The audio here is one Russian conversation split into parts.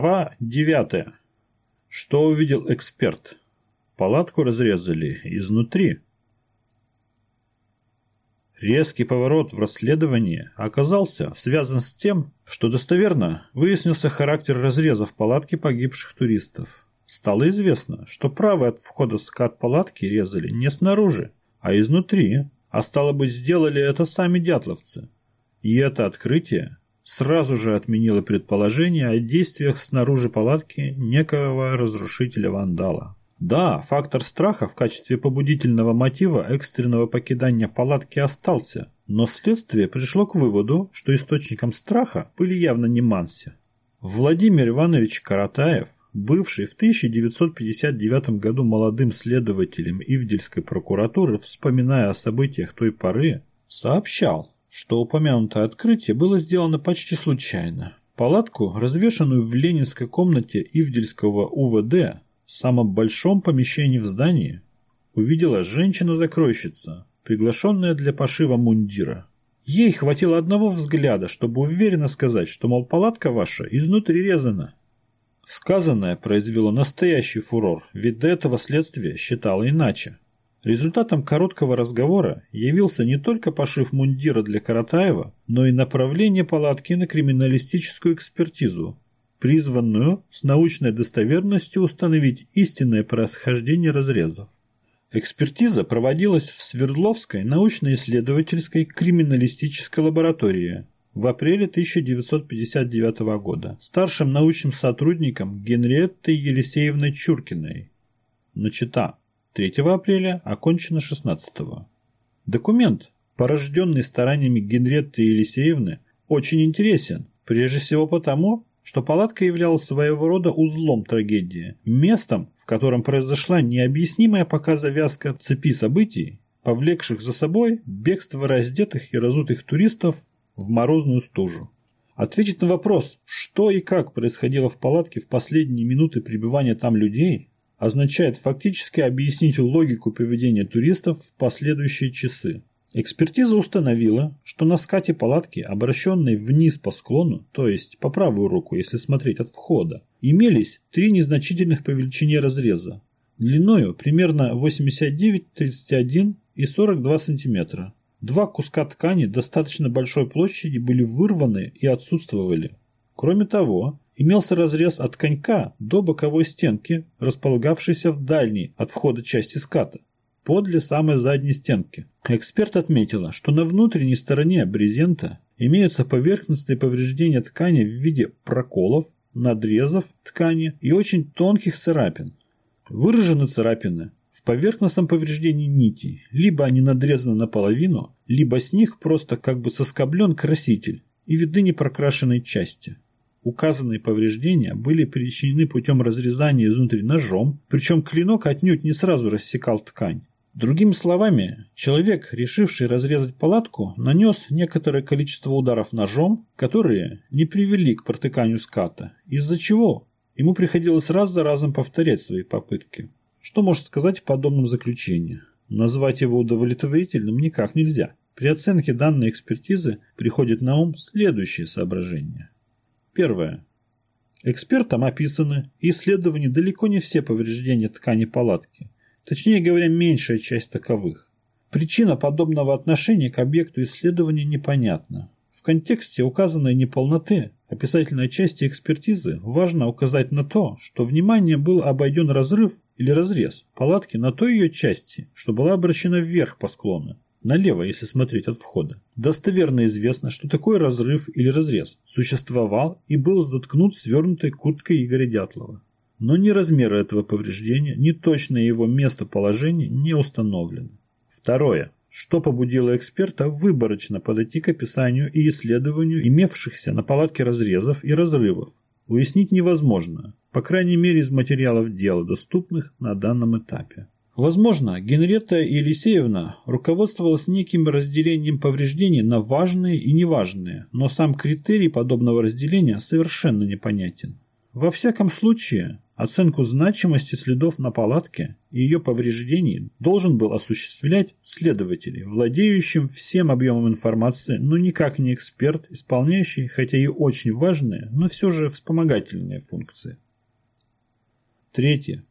Глава 9. Что увидел эксперт? Палатку разрезали изнутри. Резкий поворот в расследовании оказался связан с тем, что достоверно выяснился характер разрезов палатки погибших туристов. Стало известно, что правый от входа скат палатки резали не снаружи, а изнутри, а стало быть, сделали это сами дятловцы. И это открытие сразу же отменила предположение о действиях снаружи палатки некого разрушителя-вандала. Да, фактор страха в качестве побудительного мотива экстренного покидания палатки остался, но следствие пришло к выводу, что источником страха были явно не Манси. Владимир Иванович Каратаев, бывший в 1959 году молодым следователем Ивдельской прокуратуры, вспоминая о событиях той поры, сообщал, что упомянутое открытие было сделано почти случайно. Палатку, развешанную в ленинской комнате Ивдельского УВД, в самом большом помещении в здании, увидела женщина-закройщица, приглашенная для пошива мундира. Ей хватило одного взгляда, чтобы уверенно сказать, что, мол, палатка ваша изнутри резана. Сказанное произвело настоящий фурор, ведь до этого следствие считало иначе. Результатом короткого разговора явился не только пошив мундира для Каратаева, но и направление палатки на криминалистическую экспертизу, призванную с научной достоверностью установить истинное происхождение разрезов. Экспертиза проводилась в Свердловской научно-исследовательской криминалистической лаборатории в апреле 1959 года старшим научным сотрудником Генриеттой Елисеевной Чуркиной. Начата 3 апреля, окончено 16. Документ, порожденный стараниями Генретты Елисеевны, очень интересен, прежде всего потому, что палатка являлась своего рода узлом трагедии, местом, в котором произошла необъяснимая пока завязка цепи событий, повлекших за собой бегство раздетых и разутых туристов в морозную стужу. Ответить на вопрос, что и как происходило в палатке в последние минуты пребывания там людей, означает фактически объяснить логику поведения туристов в последующие часы. Экспертиза установила, что на скате палатки, обращенной вниз по склону, то есть по правую руку, если смотреть от входа, имелись три незначительных по величине разреза, длиною примерно 89, 31 и 42 см. Два куска ткани достаточно большой площади были вырваны и отсутствовали. Кроме того, имелся разрез от конька до боковой стенки, располагавшейся в дальней от входа части ската, подле самой задней стенки. Эксперт отметила, что на внутренней стороне брезента имеются поверхностные повреждения ткани в виде проколов, надрезов ткани и очень тонких царапин. Выражены царапины в поверхностном повреждении нитей, либо они надрезаны наполовину, либо с них просто как бы соскоблен краситель и видны непрокрашенные части. Указанные повреждения были причинены путем разрезания изнутри ножом, причем клинок отнюдь не сразу рассекал ткань. Другими словами, человек, решивший разрезать палатку, нанес некоторое количество ударов ножом, которые не привели к протыканию ската, из-за чего ему приходилось раз за разом повторять свои попытки. Что может сказать в подобном заключении? Назвать его удовлетворительным никак нельзя. При оценке данной экспертизы приходит на ум следующее соображение. Первое. Экспертам описаны и исследованы далеко не все повреждения ткани палатки, точнее говоря, меньшая часть таковых. Причина подобного отношения к объекту исследования непонятна. В контексте указанной неполноты описательной части экспертизы важно указать на то, что внимание был обойден разрыв или разрез палатки на той ее части, что была обращена вверх по склону, налево, если смотреть от входа. Достоверно известно, что такой разрыв или разрез существовал и был заткнут свернутой курткой Игоря Дятлова. Но ни размеры этого повреждения, ни точное его местоположение не установлены. Второе. Что побудило эксперта выборочно подойти к описанию и исследованию имевшихся на палатке разрезов и разрывов? Уяснить невозможно, по крайней мере из материалов дела, доступных на данном этапе. Возможно, Генрета Елисеевна руководствовалась неким разделением повреждений на важные и неважные, но сам критерий подобного разделения совершенно непонятен. Во всяком случае, Оценку значимости следов на палатке и ее повреждений должен был осуществлять следователь, владеющим всем объемом информации, но никак не эксперт, исполняющий, хотя и очень важные, но все же вспомогательные функции. Третье.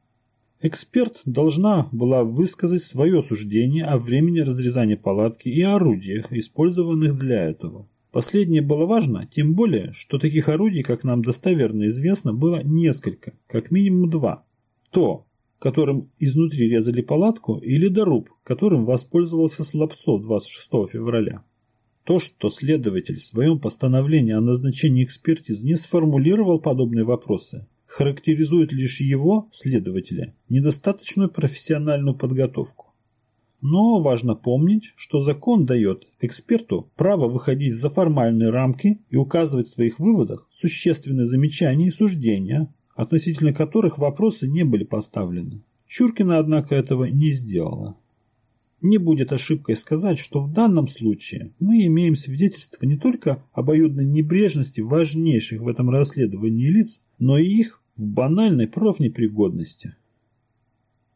Эксперт должна была высказать свое суждение о времени разрезания палатки и орудиях, использованных для этого. Последнее было важно, тем более, что таких орудий, как нам достоверно известно, было несколько, как минимум два. То, которым изнутри резали палатку, и ледоруб, которым воспользовался Слабцов 26 февраля. То, что следователь в своем постановлении о назначении экспертиз не сформулировал подобные вопросы, характеризует лишь его, следователя, недостаточную профессиональную подготовку. Но важно помнить, что закон дает эксперту право выходить за формальные рамки и указывать в своих выводах существенные замечания и суждения, относительно которых вопросы не были поставлены. Чуркина, однако, этого не сделала. Не будет ошибкой сказать, что в данном случае мы имеем свидетельство не только обоюдной небрежности важнейших в этом расследовании лиц, но и их в банальной профнепригодности.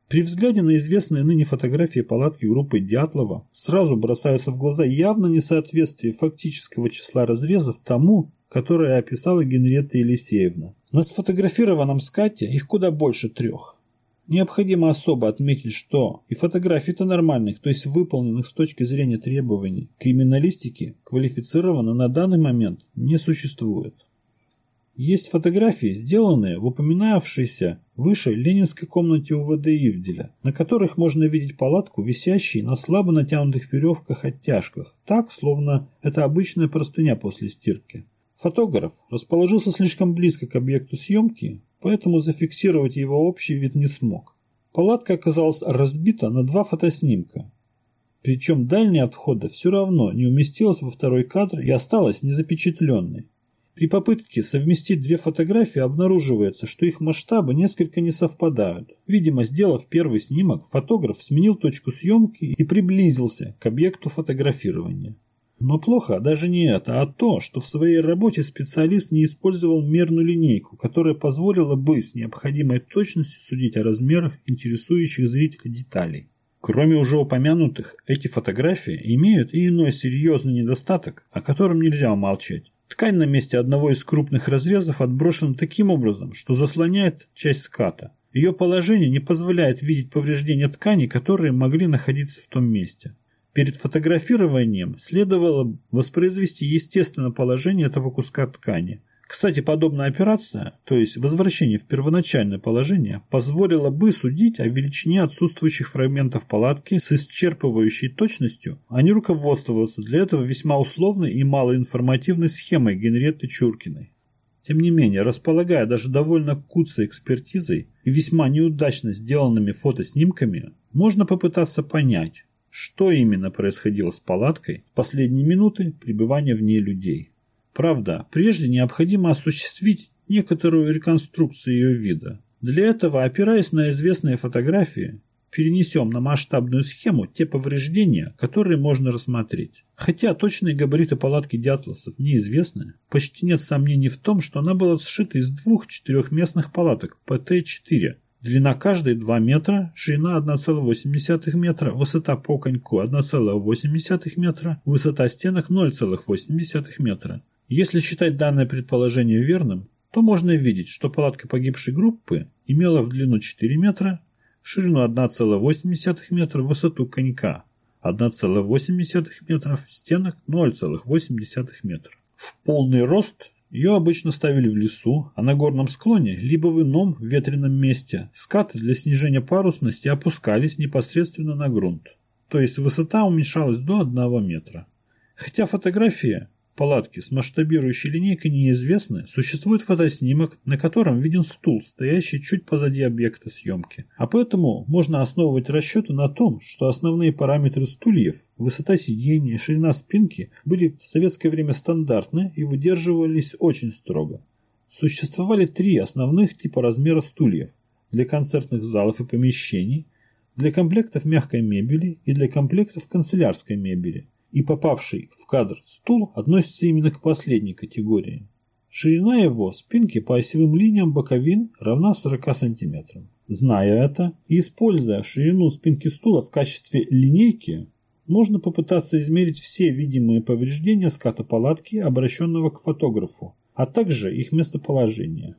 При взгляде на известные ныне фотографии палатки группы Дятлова сразу бросаются в глаза явно несоответствие фактического числа разрезов тому, которое описала Генриетта Елисеевна. На сфотографированном скате их куда больше трех. Необходимо особо отметить, что и фотографий-то нормальных, то есть выполненных с точки зрения требований криминалистики, квалифицированно на данный момент не существует. Есть фотографии, сделанные в упоминавшейся выше ленинской комнате УВД Ивделя, на которых можно видеть палатку, висящей на слабо натянутых веревках-оттяжках, так, словно это обычная простыня после стирки. Фотограф расположился слишком близко к объекту съемки, поэтому зафиксировать его общий вид не смог. Палатка оказалась разбита на два фотоснимка. Причем дальняя от входа все равно не уместилась во второй кадр и осталась незапечатленной. При попытке совместить две фотографии обнаруживается, что их масштабы несколько не совпадают. Видимо, сделав первый снимок, фотограф сменил точку съемки и приблизился к объекту фотографирования. Но плохо даже не это, а то, что в своей работе специалист не использовал мерную линейку, которая позволила бы с необходимой точностью судить о размерах интересующих зрителя деталей. Кроме уже упомянутых, эти фотографии имеют и иной серьезный недостаток, о котором нельзя умолчать. Ткань на месте одного из крупных разрезов отброшена таким образом, что заслоняет часть ската. Ее положение не позволяет видеть повреждения ткани, которые могли находиться в том месте. Перед фотографированием следовало воспроизвести естественное положение этого куска ткани – кстати, подобная операция, то есть возвращение в первоначальное положение, позволила бы судить о величине отсутствующих фрагментов палатки с исчерпывающей точностью, а не руководствоваться для этого весьма условной и малоинформативной схемой Генриетты Чуркиной. Тем не менее, располагая даже довольно куцей экспертизой и весьма неудачно сделанными фотоснимками, можно попытаться понять, что именно происходило с палаткой в последние минуты пребывания в ней людей. Правда, прежде необходимо осуществить некоторую реконструкцию ее вида. Для этого, опираясь на известные фотографии, перенесем на масштабную схему те повреждения, которые можно рассмотреть. Хотя точные габариты палатки дятловцев неизвестны, почти нет сомнений в том, что она была сшита из двух четырехместных палаток ПТ-4. Длина каждой 2 метра, ширина 1,8 метра, высота по коньку 1,8 метра, высота стенок 0,8 метра. Если считать данное предположение верным, то можно видеть, что палатка погибшей группы имела в длину 4 метра, ширину 1,8 метра, высоту конька 1,8 метра, стенок 0,8 метра. В полный рост ее обычно ставили в лесу, а на горном склоне, либо в ином ветреном месте, скаты для снижения парусности опускались непосредственно на грунт, то есть высота уменьшалась до 1 метра. Хотя фотография палатки с масштабирующей линейкой неизвестны, существует фотоснимок, на котором виден стул, стоящий чуть позади объекта съемки. А поэтому можно основывать расчеты на том, что основные параметры стульев, высота сидения и ширина спинки были в советское время стандартны и выдерживались очень строго. Существовали три основных типа размера стульев для концертных залов и помещений, для комплектов мягкой мебели и для комплектов канцелярской мебели и попавший в кадр стул относится именно к последней категории. Ширина его спинки по осевым линиям боковин равна 40 см. Зная это и используя ширину спинки стула в качестве линейки, можно попытаться измерить все видимые повреждения ската палатки, обращенного к фотографу, а также их местоположение.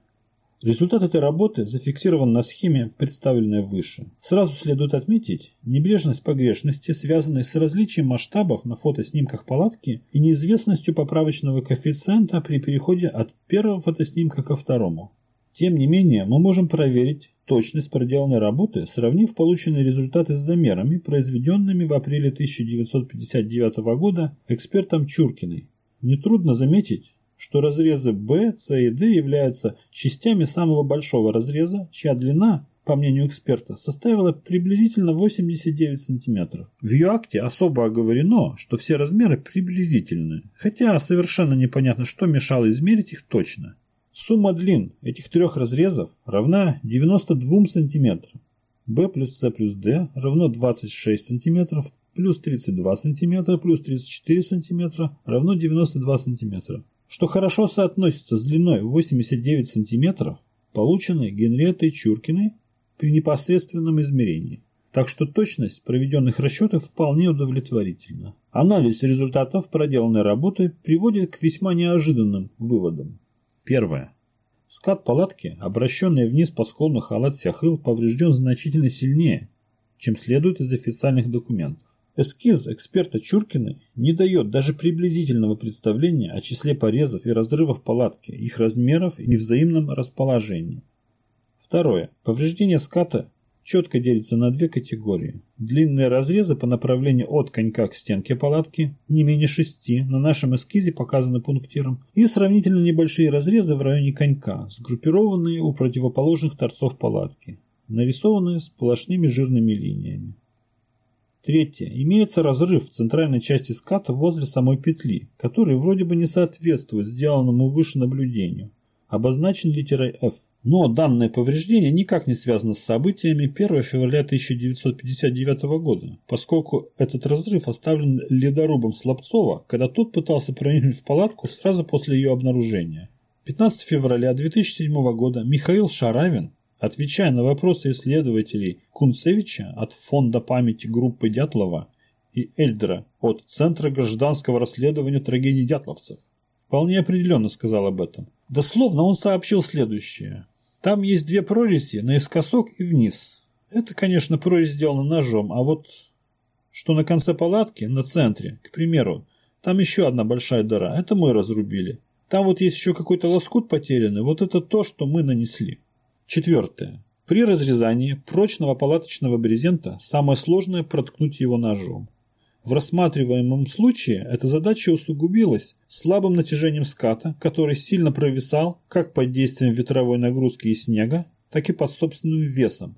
Результат этой работы зафиксирован на схеме, представленной выше. Сразу следует отметить небрежность погрешности, связанной с различием масштабов на фотоснимках палатки и неизвестностью поправочного коэффициента при переходе от первого фотоснимка ко второму. Тем не менее, мы можем проверить точность проделанной работы, сравнив полученные результаты с замерами, произведенными в апреле 1959 года экспертом Чуркиной. Нетрудно заметить, что разрезы B, C и D являются частями самого большого разреза, чья длина, по мнению эксперта, составила приблизительно 89 см. В ее акте особо оговорено, что все размеры приблизительны, хотя совершенно непонятно, что мешало измерить их точно. Сумма длин этих трех разрезов равна 92 см. B плюс C плюс D равно 26 см, плюс 32 см, плюс 34 см равно 92 см что хорошо соотносится с длиной 89 см, полученной Генриеттой Чуркиной при непосредственном измерении. Так что точность проведенных расчетов вполне удовлетворительна. Анализ результатов проделанной работы приводит к весьма неожиданным выводам. Первое. Скат палатки, обращенный вниз по склону халат Сяхыл, поврежден значительно сильнее, чем следует из официальных документов. Эскиз эксперта Чуркина не дает даже приблизительного представления о числе порезов и разрывов палатки, их размеров и взаимном расположении. Второе. Повреждение ската четко делится на две категории. Длинные разрезы по направлению от конька к стенке палатки, не менее шести, на нашем эскизе показаны пунктиром, и сравнительно небольшие разрезы в районе конька, сгруппированные у противоположных торцов палатки, нарисованные сплошными жирными линиями. Третье. Имеется разрыв в центральной части ската возле самой петли, который вроде бы не соответствует сделанному выше наблюдению. Обозначен литерой F. Но данное повреждение никак не связано с событиями 1 февраля 1959 года, поскольку этот разрыв оставлен ледорубом Слабцова, когда тот пытался проникнуть в палатку сразу после ее обнаружения. 15 февраля 2007 года Михаил Шаравин Отвечая на вопросы исследователей Кунцевича от Фонда памяти группы Дятлова и Эльдера от Центра гражданского расследования трагедий дятловцев, вполне определенно сказал об этом. Дословно он сообщил следующее. Там есть две прорези наискосок и вниз. Это, конечно, прорезь сделана ножом, а вот что на конце палатки, на центре, к примеру, там еще одна большая дыра, это мы разрубили. Там вот есть еще какой-то лоскут потерянный, вот это то, что мы нанесли. Четвертое. При разрезании прочного палаточного брезента самое сложное проткнуть его ножом. В рассматриваемом случае эта задача усугубилась слабым натяжением ската, который сильно провисал как под действием ветровой нагрузки и снега, так и под собственным весом.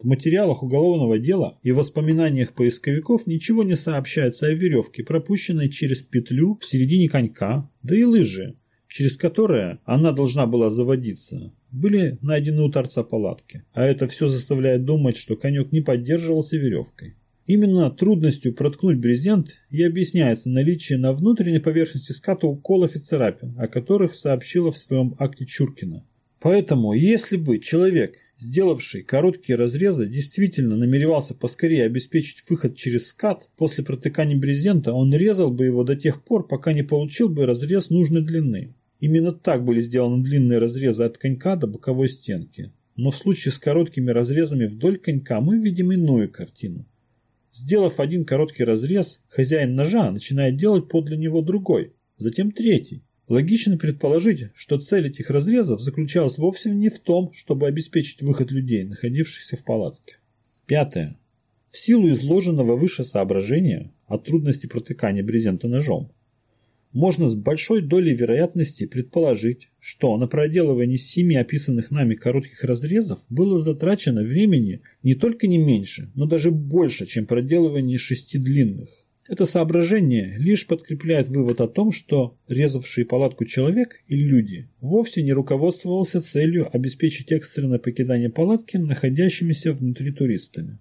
В материалах уголовного дела и воспоминаниях поисковиков ничего не сообщается о веревке, пропущенной через петлю в середине конька, да и лыжи, через которые она должна была заводиться были найдены у торца палатки, а это все заставляет думать, что конек не поддерживался веревкой. Именно трудностью проткнуть брезент и объясняется наличие на внутренней поверхности ската уколов и царапин, о которых сообщила в своем акте Чуркина. Поэтому, если бы человек, сделавший короткие разрезы, действительно намеревался поскорее обеспечить выход через скат, после протыкания брезента он резал бы его до тех пор, пока не получил бы разрез нужной длины. Именно так были сделаны длинные разрезы от конька до боковой стенки. Но в случае с короткими разрезами вдоль конька мы видим иную картину. Сделав один короткий разрез, хозяин ножа начинает делать подле него другой, затем третий. Логично предположить, что цель этих разрезов заключалась вовсе не в том, чтобы обеспечить выход людей, находившихся в палатке. Пятое. В силу изложенного выше соображения о трудности протыкания брезента ножом, можно с большой долей вероятности предположить, что на проделывание семи описанных нами коротких разрезов было затрачено времени не только не меньше, но даже больше, чем проделывание шести длинных. Это соображение лишь подкрепляет вывод о том, что резавший палатку человек или люди вовсе не руководствовался целью обеспечить экстренное покидание палатки находящимися внутри туристами.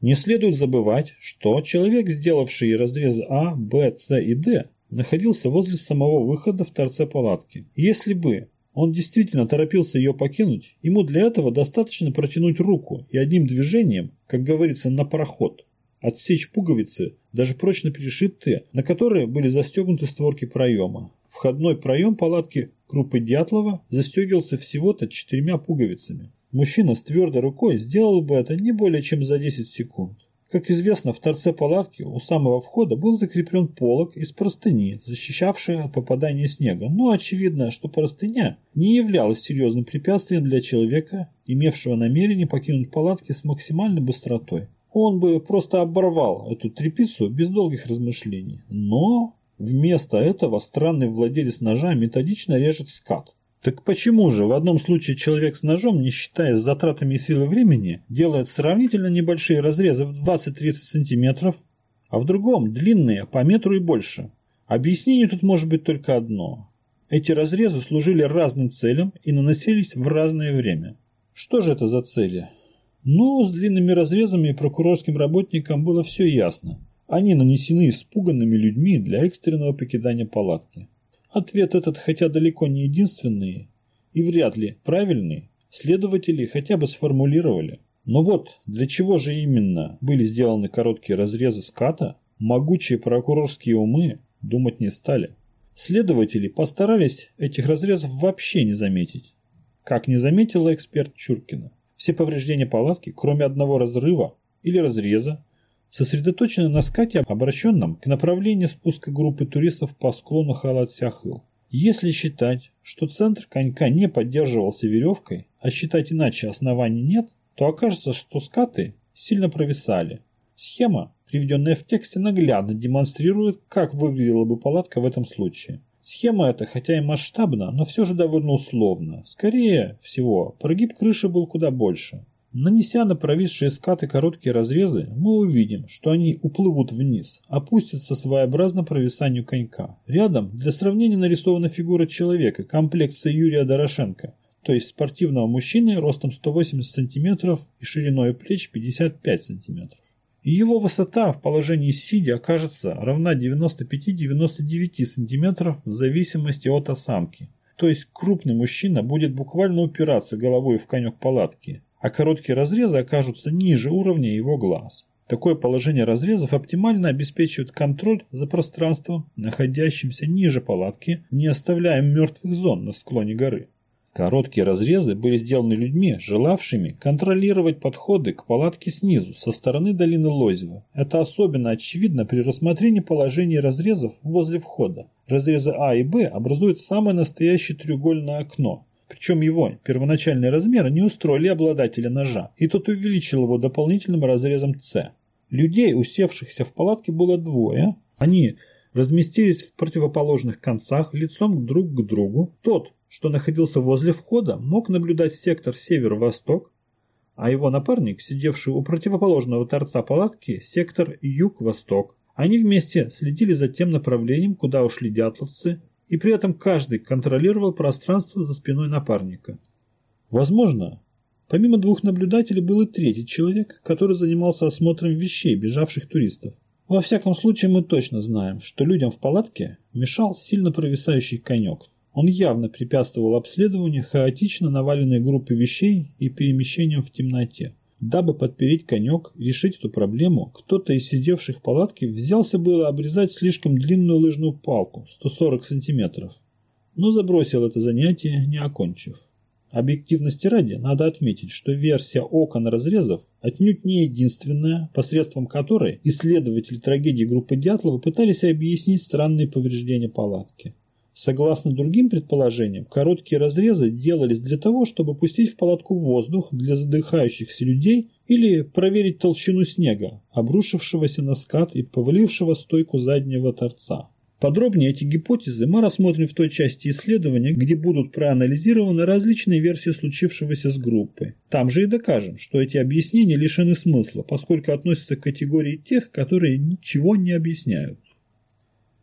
Не следует забывать, что человек, сделавший разрезы А, Б, С и Д, находился возле самого выхода в торце палатки. Если бы он действительно торопился ее покинуть, ему для этого достаточно протянуть руку и одним движением, как говорится, на пароход, отсечь пуговицы, даже прочно перешитые, на которые были застегнуты створки проема. Входной проем палатки группы Дятлова застегивался всего-то четырьмя пуговицами. Мужчина с твердой рукой сделал бы это не более чем за 10 секунд. Как известно, в торце палатки у самого входа был закреплен полог из простыни, защищавший от попадания снега, но очевидно, что простыня не являлась серьезным препятствием для человека, имевшего намерение покинуть палатки с максимальной быстротой. Он бы просто оборвал эту трепицу без долгих размышлений. Но вместо этого странный владелец ножа методично режет скат. Так почему же в одном случае человек с ножом, не считая с затратами силы времени, делает сравнительно небольшие разрезы в 20-30 сантиметров, а в другом длинные по метру и больше? Объяснение тут может быть только одно. Эти разрезы служили разным целям и наносились в разное время. Что же это за цели? Ну, с длинными разрезами прокурорским работникам было все ясно. Они нанесены испуганными людьми для экстренного покидания палатки. Ответ этот, хотя далеко не единственный и вряд ли правильный, следователи хотя бы сформулировали. Но вот для чего же именно были сделаны короткие разрезы ската, могучие прокурорские умы думать не стали. Следователи постарались этих разрезов вообще не заметить. Как не заметила эксперт Чуркина. Все повреждения палатки, кроме одного разрыва или разреза, сосредоточены на скате, обращенном к направлению спуска группы туристов по склону Халат-Сяхыл. Если считать, что центр конька не поддерживался веревкой, а считать иначе оснований нет, то окажется, что скаты сильно провисали. Схема, приведенная в тексте, наглядно демонстрирует, как выглядела бы палатка в этом случае. Схема эта, хотя и масштабна, но все же довольно условна. Скорее всего, прогиб крыши был куда больше. Нанеся на провисшие скаты короткие разрезы, мы увидим, что они уплывут вниз, опустятся своеобразно провисанию конька. Рядом для сравнения нарисована фигура человека, комплекция Юрия Дорошенко, то есть спортивного мужчины ростом 180 см и шириной плеч 55 см. Его высота в положении сидя окажется равна 95-99 см в зависимости от осанки. То есть крупный мужчина будет буквально упираться головой в конек палатки, а короткие разрезы окажутся ниже уровня его глаз. Такое положение разрезов оптимально обеспечивает контроль за пространством, находящимся ниже палатки, не оставляя мертвых зон на склоне горы. Короткие разрезы были сделаны людьми, желавшими контролировать подходы к палатке снизу, со стороны долины Лозева. Это особенно очевидно при рассмотрении положения разрезов возле входа. Разрезы А и Б образуют самое настоящее треугольное окно, причем его первоначальные размеры не устроили обладателя ножа, и тот увеличил его дополнительным разрезом С. Людей, усевшихся в палатке, было двое. Они разместились в противоположных концах лицом друг к другу. Тот, что находился возле входа, мог наблюдать сектор север-восток, а его напарник, сидевший у противоположного торца палатки, сектор юг-восток. Они вместе следили за тем направлением, куда ушли дятловцы, и при этом каждый контролировал пространство за спиной напарника. Возможно, помимо двух наблюдателей был и третий человек, который занимался осмотром вещей бежавших туристов. Во всяком случае, мы точно знаем, что людям в палатке мешал сильно провисающий конек. Он явно препятствовал обследованию хаотично наваленной группы вещей и перемещениям в темноте. Дабы подпереть конек и решить эту проблему, кто-то из сидевших в палатке взялся было обрезать слишком длинную лыжную палку, 140 сантиметров, но забросил это занятие, не окончив. Объективности ради надо отметить, что версия окон разрезов отнюдь не единственная, посредством которой исследователи трагедии группы Дятлова пытались объяснить странные повреждения палатки. Согласно другим предположениям, короткие разрезы делались для того, чтобы пустить в палатку воздух для задыхающихся людей или проверить толщину снега, обрушившегося на скат и повалившего стойку заднего торца. Подробнее эти гипотезы мы рассмотрим в той части исследования, где будут проанализированы различные версии случившегося с группой. Там же и докажем, что эти объяснения лишены смысла, поскольку относятся к категории тех, которые ничего не объясняют.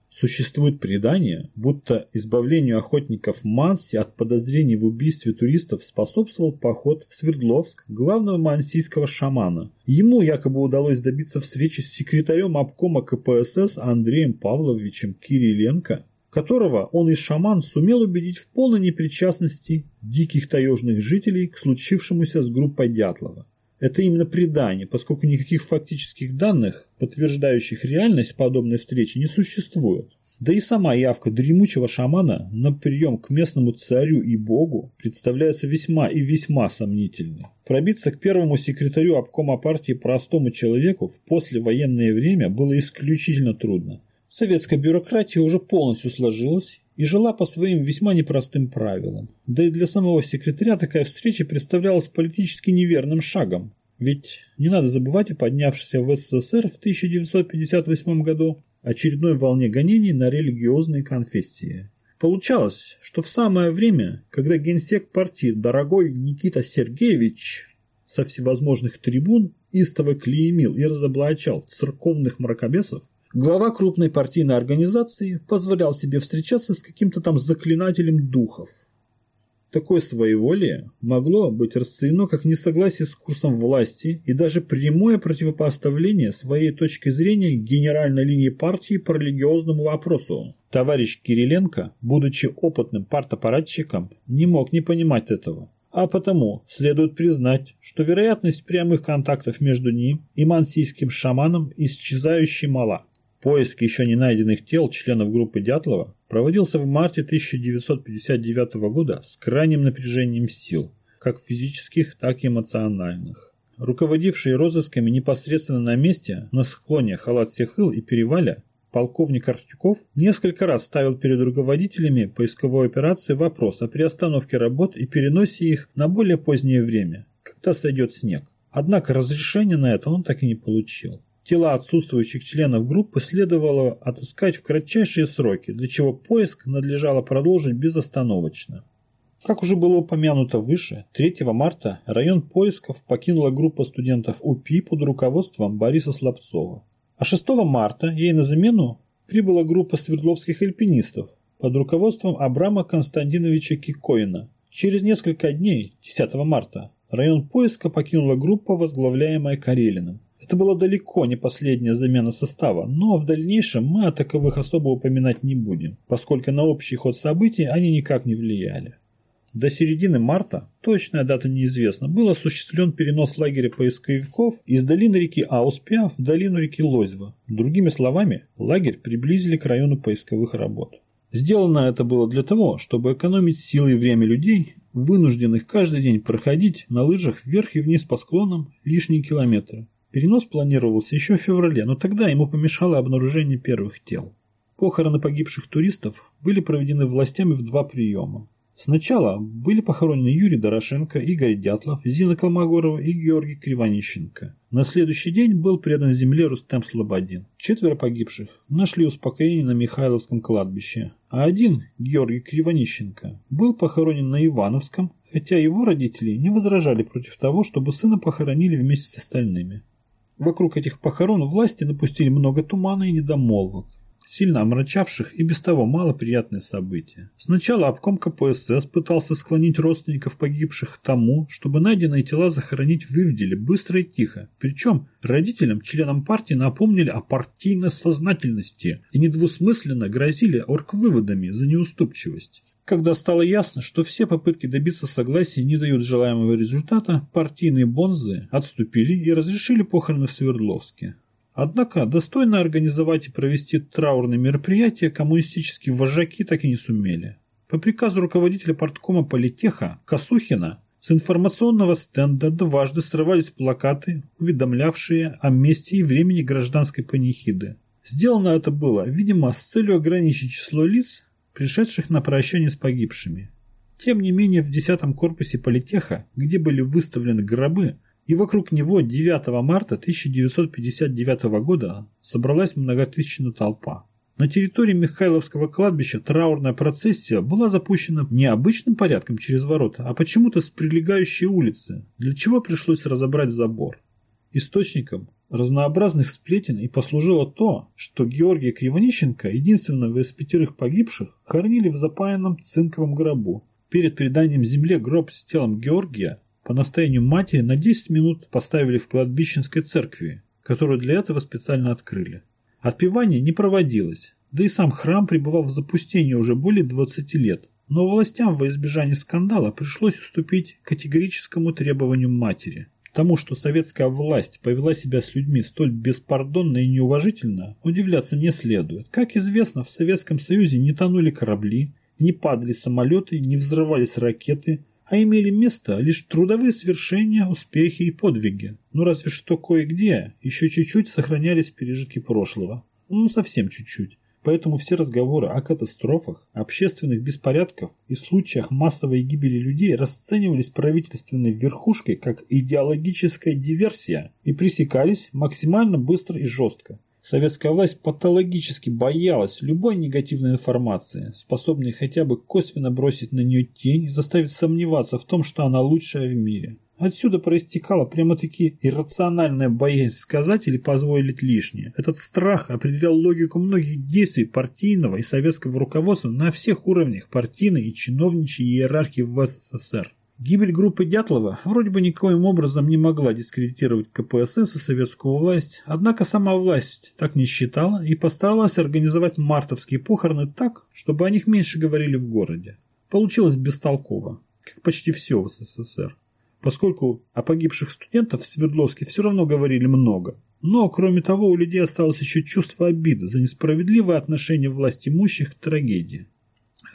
Существует предание, будто избавлению охотников Манси от подозрений в убийстве туристов способствовал поход в Свердловск главного мансийского шамана. Ему якобы удалось добиться встречи с секретарем обкома КПСС Андреем Павловичем Кириленко, которого он и шаман сумел убедить в полной непричастности диких таежных жителей к случившемуся с группой Дятлова. Это именно предание, поскольку никаких фактических данных, подтверждающих реальность подобной встречи, не существует. Да и сама явка дремучего шамана на прием к местному царю и богу представляется весьма и весьма сомнительной. Пробиться к первому секретарю обкома партии простому человеку в послевоенное время было исключительно трудно. Советская бюрократия уже полностью сложилась и жила по своим весьма непростым правилам. Да и для самого секретаря такая встреча представлялась политически неверным шагом. Ведь не надо забывать о поднявшейся в СССР в 1958 году очередной волне гонений на религиозные конфессии. Получалось, что в самое время, когда генсек партии дорогой Никита Сергеевич со всевозможных трибун истово клеймил и разоблачал церковных мракобесов, Глава крупной партийной организации позволял себе встречаться с каким-то там заклинателем духов. Такое своеволие могло быть расценено как несогласие с курсом власти и даже прямое противопоставление своей точки зрения генеральной линии партии по религиозному вопросу. Товарищ Кириленко, будучи опытным партаппаратчиком, не мог не понимать этого. А потому следует признать, что вероятность прямых контактов между ним и мансийским шаманом исчезающе мала. Поиск еще не найденных тел членов группы Дятлова проводился в марте 1959 года с крайним напряжением сил, как физических, так и эмоциональных. Руководивший розысками непосредственно на месте, на склоне Халат-Сехыл и Переваля, полковник Артюков несколько раз ставил перед руководителями поисковой операции вопрос о приостановке работ и переносе их на более позднее время, когда сойдет снег. Однако разрешения на это он так и не получил. Тела отсутствующих членов группы следовало отыскать в кратчайшие сроки, для чего поиск надлежало продолжить безостановочно. Как уже было упомянуто выше, 3 марта район поисков покинула группа студентов УПИ под руководством Бориса Слабцова. А 6 марта ей на замену прибыла группа свердловских альпинистов под руководством Абрама Константиновича Кикоина. Через несколько дней, 10 марта, район поиска покинула группа, возглавляемая Карелиным. Это была далеко не последняя замена состава, но в дальнейшем мы о таковых особо упоминать не будем, поскольку на общий ход событий они никак не влияли. До середины марта, точная дата неизвестна, был осуществлен перенос лагеря поисковиков из долины реки Ауспя в долину реки Лозьва. Другими словами, лагерь приблизили к району поисковых работ. Сделано это было для того, чтобы экономить силы и время людей, вынужденных каждый день проходить на лыжах вверх и вниз по склонам лишние километры. Перенос планировался еще в феврале, но тогда ему помешало обнаружение первых тел. Похороны погибших туристов были проведены властями в два приема. Сначала были похоронены Юрий Дорошенко, Игорь Дятлов, Зина Колмогорова и Георгий Кривонищенко. На следующий день был предан земле Рустем Слободин. Четверо погибших нашли успокоение на Михайловском кладбище, а один, Георгий Кривонищенко, был похоронен на Ивановском, хотя его родители не возражали против того, чтобы сына похоронили вместе с остальными. Вокруг этих похорон власти напустили много тумана и недомолвок, сильно омрачавших и без того малоприятные события. Сначала обком КПСС пытался склонить родственников погибших к тому, чтобы найденные тела захоронить в Ивделе быстро и тихо. Причем родителям, членам партии напомнили о партийной сознательности и недвусмысленно грозили оргвыводами за неуступчивость. Когда стало ясно, что все попытки добиться согласия не дают желаемого результата, партийные бонзы отступили и разрешили похороны в Свердловске. Однако достойно организовать и провести траурные мероприятия коммунистические вожаки так и не сумели. По приказу руководителя парткома политеха Косухина с информационного стенда дважды срывались плакаты, уведомлявшие о месте и времени гражданской панихиды. Сделано это было, видимо, с целью ограничить число лиц, пришедших на прощание с погибшими. Тем не менее, в 10 корпусе политеха, где были выставлены гробы, и вокруг него 9 марта 1959 года собралась многотысячная толпа. На территории Михайловского кладбища траурная процессия была запущена не обычным порядком через ворота, а почему-то с прилегающей улицы, для чего пришлось разобрать забор. Источником разнообразных сплетен и послужило то, что Георгия Кривонищенко, единственного из пятерых погибших, хоронили в запаянном цинковом гробу. Перед переданием земле гроб с телом Георгия по настоянию матери на 10 минут поставили в кладбищенской церкви, которую для этого специально открыли. Отпевание не проводилось, да и сам храм пребывал в запустении уже более 20 лет. Но властям во избежание скандала пришлось уступить категорическому требованию матери. Тому, что советская власть повела себя с людьми столь беспардонно и неуважительно, удивляться не следует. Как известно, в Советском Союзе не тонули корабли, не падали самолеты, не взрывались ракеты, а имели место лишь трудовые свершения, успехи и подвиги. Ну разве что кое-где еще чуть-чуть сохранялись пережитки прошлого. Ну совсем чуть-чуть. Поэтому все разговоры о катастрофах, общественных беспорядках и случаях массовой гибели людей расценивались правительственной верхушкой как идеологическая диверсия и пресекались максимально быстро и жестко. Советская власть патологически боялась любой негативной информации, способной хотя бы косвенно бросить на нее тень и заставить сомневаться в том, что она лучшая в мире. Отсюда проистекала прямо-таки иррациональная боязнь сказать или позволить лишнее. Этот страх определял логику многих действий партийного и советского руководства на всех уровнях партийной и чиновничьей иерархии в СССР. Гибель группы Дятлова вроде бы никоим образом не могла дискредитировать КПСС и советскую власть, однако сама власть так не считала и постаралась организовать мартовские похороны так, чтобы о них меньше говорили в городе. Получилось бестолково, как почти все в СССР, поскольку о погибших студентах в Свердловске все равно говорили много. Но, кроме того, у людей осталось еще чувство обиды за несправедливое отношение власть имущих к трагедии.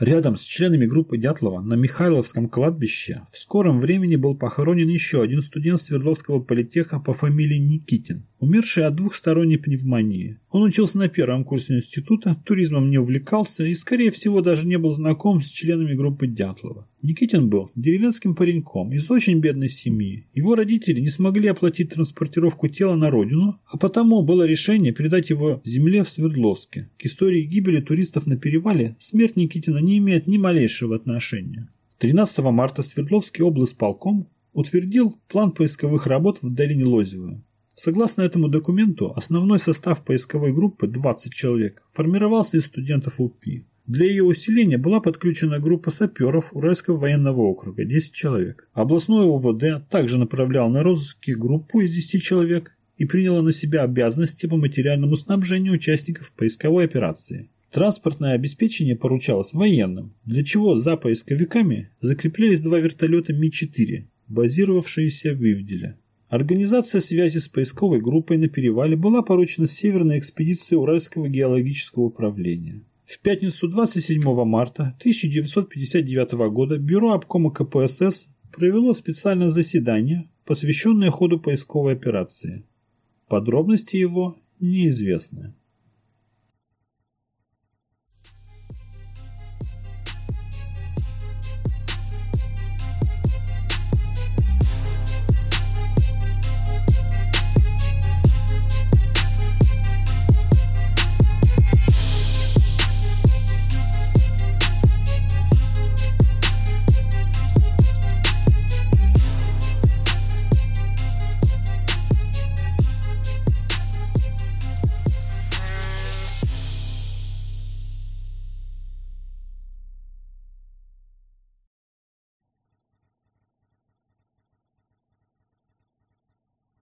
Рядом с членами группы Дятлова на Михайловском кладбище в скором времени был похоронен еще один студент Свердловского политеха по фамилии Никитин умерший от двухсторонней пневмонии. Он учился на первом курсе института, туризмом не увлекался и, скорее всего, даже не был знаком с членами группы Дятлова. Никитин был деревенским пареньком из очень бедной семьи. Его родители не смогли оплатить транспортировку тела на родину, а потому было решение передать его земле в Свердловске. К истории гибели туристов на перевале смерть Никитина не имеет ни малейшего отношения. 13 марта Свердловский облсполком утвердил план поисковых работ в долине Лозева. Согласно этому документу, основной состав поисковой группы 20 человек формировался из студентов УПИ. Для ее усиления была подключена группа саперов Уральского военного округа 10 человек. Областной УВД также направлял на розыски группу из 10 человек и приняла на себя обязанности по материальному снабжению участников поисковой операции. Транспортное обеспечение поручалось военным, для чего за поисковиками закреплялись два вертолета Ми-4, базировавшиеся в Ивделе. Организация связи с поисковой группой на перевале была поручена Северной экспедиции Уральского геологического управления. В пятницу 27 марта 1959 года Бюро обкома КПСС провело специальное заседание, посвященное ходу поисковой операции. Подробности его неизвестны.